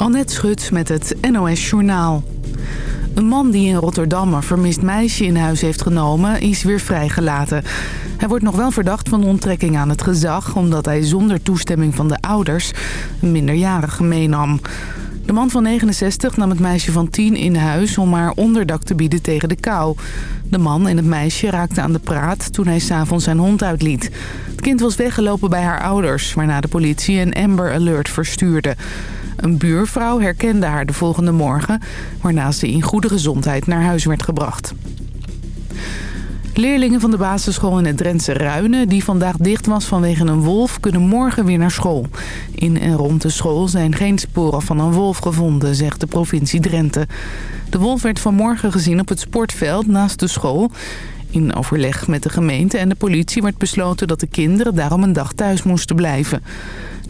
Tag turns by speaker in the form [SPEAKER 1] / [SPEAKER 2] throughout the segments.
[SPEAKER 1] Annette Schut met het NOS Journaal. Een man die in Rotterdam een vermist meisje in huis heeft genomen... is weer vrijgelaten. Hij wordt nog wel verdacht van onttrekking aan het gezag... omdat hij zonder toestemming van de ouders een minderjarige meenam. De man van 69 nam het meisje van 10 in huis om haar onderdak te bieden tegen de kou. De man en het meisje raakten aan de praat toen hij s'avonds zijn hond uitliet. Het kind was weggelopen bij haar ouders, waarna de politie een Amber Alert verstuurde. Een buurvrouw herkende haar de volgende morgen... waarna ze in goede gezondheid naar huis werd gebracht. Leerlingen van de basisschool in het Drentse Ruinen... die vandaag dicht was vanwege een wolf, kunnen morgen weer naar school. In en rond de school zijn geen sporen van een wolf gevonden, zegt de provincie Drenthe. De wolf werd vanmorgen gezien op het sportveld naast de school. In overleg met de gemeente en de politie werd besloten dat de kinderen daarom een dag thuis moesten blijven.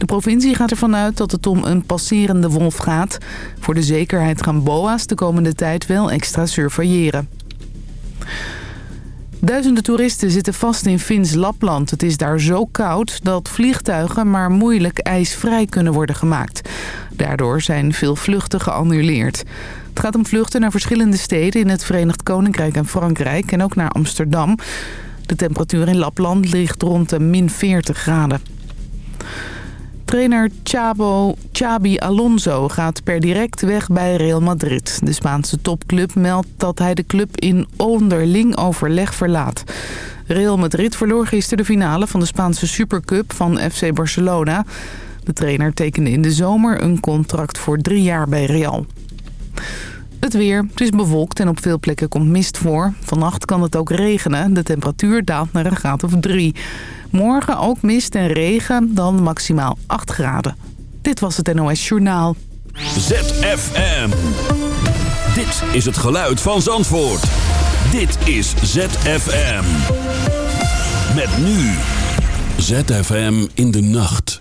[SPEAKER 1] De provincie gaat ervan uit dat het om een passerende wolf gaat. Voor de zekerheid gaan boa's de komende tijd wel extra surveilleren. Duizenden toeristen zitten vast in Fins Lapland. Het is daar zo koud dat vliegtuigen maar moeilijk ijsvrij kunnen worden gemaakt. Daardoor zijn veel vluchten geannuleerd. Het gaat om vluchten naar verschillende steden in het Verenigd Koninkrijk en Frankrijk... en ook naar Amsterdam. De temperatuur in Lapland ligt rond de min 40 graden. Trainer Chabo, Chabi Alonso gaat per direct weg bij Real Madrid. De Spaanse topclub meldt dat hij de club in onderling overleg verlaat. Real Madrid verloor gisteren de finale van de Spaanse Supercup van FC Barcelona. De trainer tekende in de zomer een contract voor drie jaar bij Real. Het weer. Het is bewolkt en op veel plekken komt mist voor. Vannacht kan het ook regenen. De temperatuur daalt naar een graad of drie. Morgen ook mist en regen, dan maximaal 8 graden. Dit was het NOS Journaal.
[SPEAKER 2] ZFM. Dit is het geluid van Zandvoort. Dit is ZFM. Met nu. ZFM in de nacht.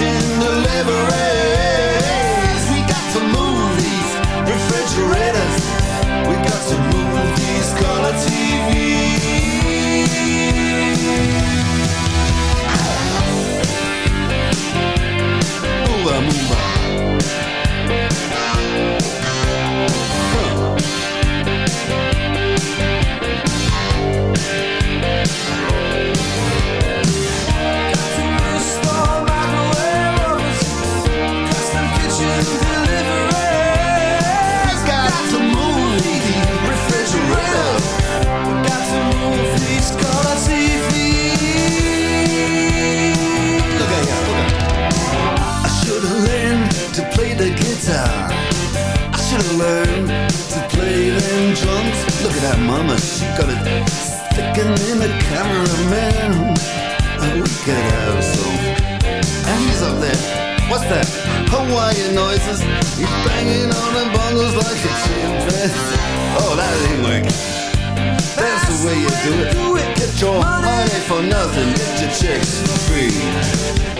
[SPEAKER 3] Custom kitchen deliveries. that mama, she got it sticking in the cameraman. Oh, we could have some. And he's up there. What's that? Hawaiian noises. He's banging on the bongos like a chimpanzee. Oh, that ain't work. That's, That's the way you do it. do it. Get your money. money for nothing. Get your chicks free.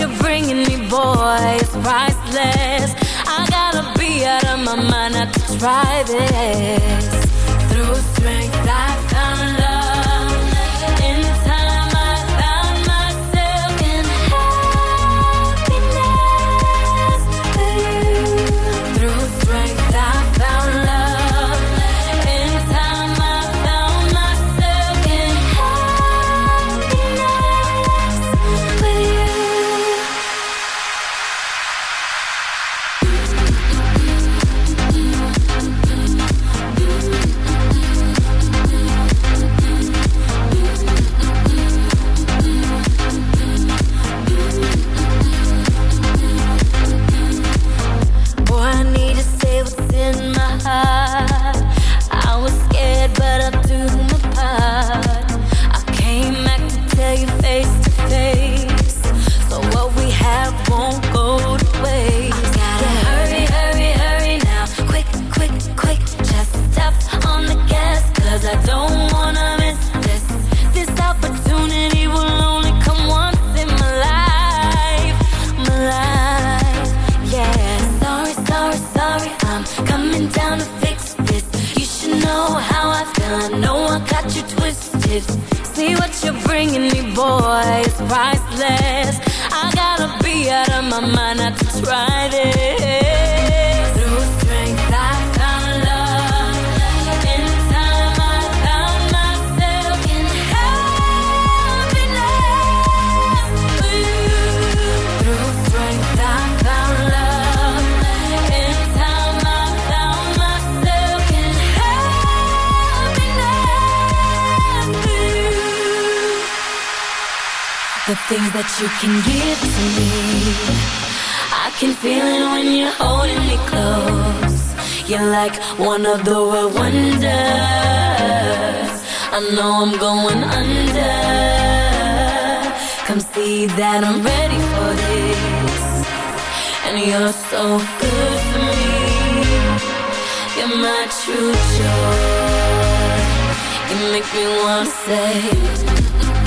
[SPEAKER 4] you're bringing me, boy, is priceless. I gotta be out of my mind not to try this. Through strength, I found love. my true joy. You make me wanna say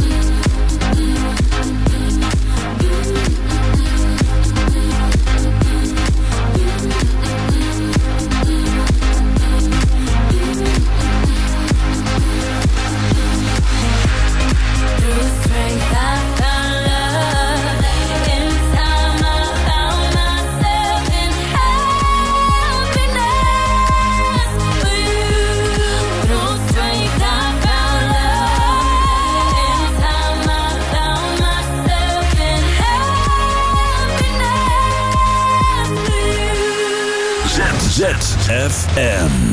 [SPEAKER 4] FM.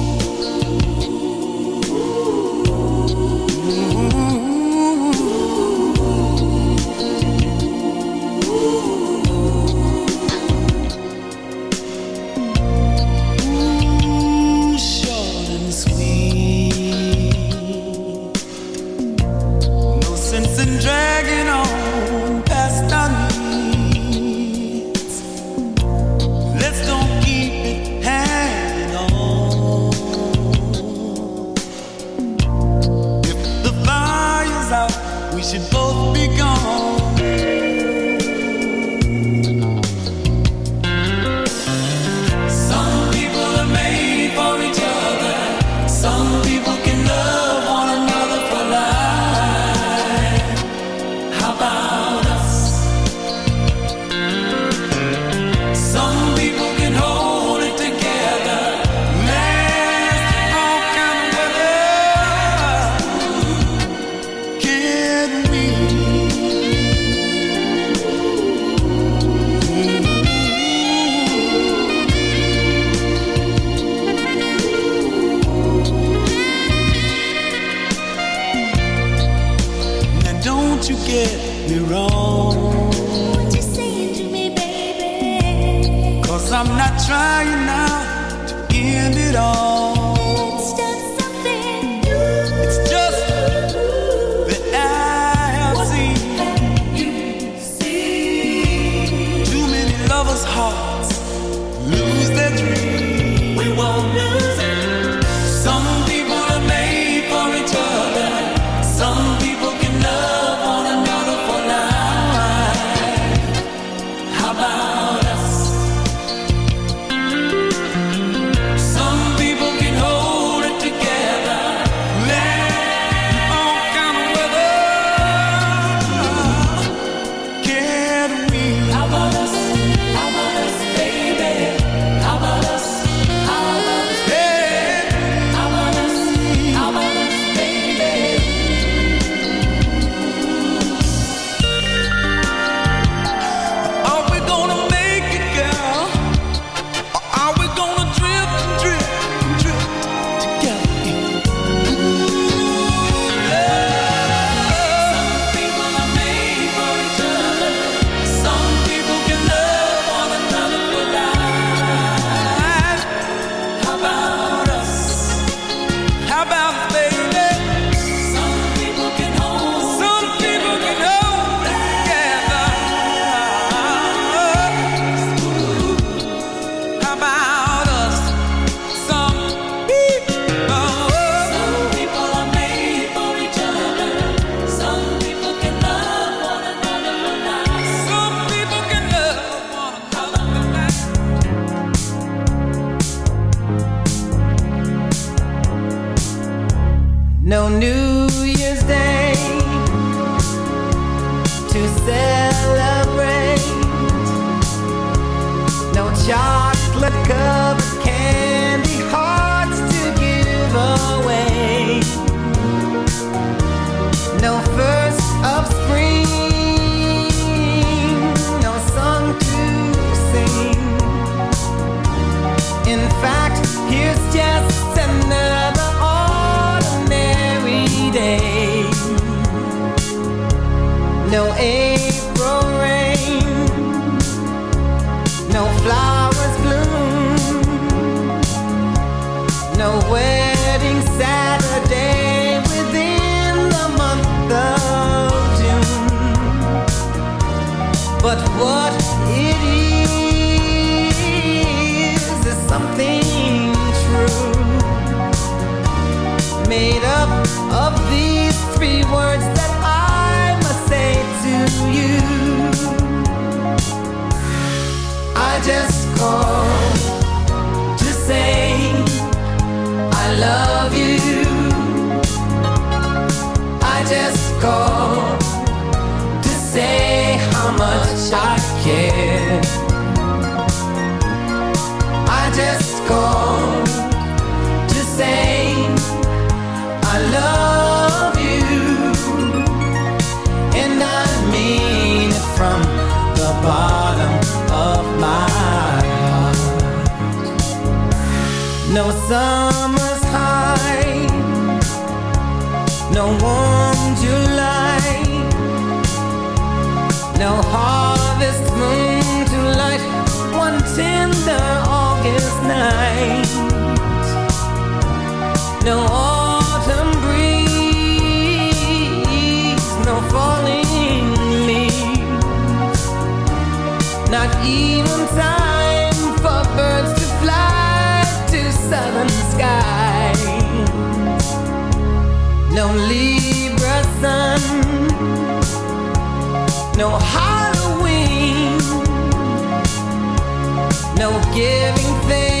[SPEAKER 5] Libra sun, no Halloween, no giving thanks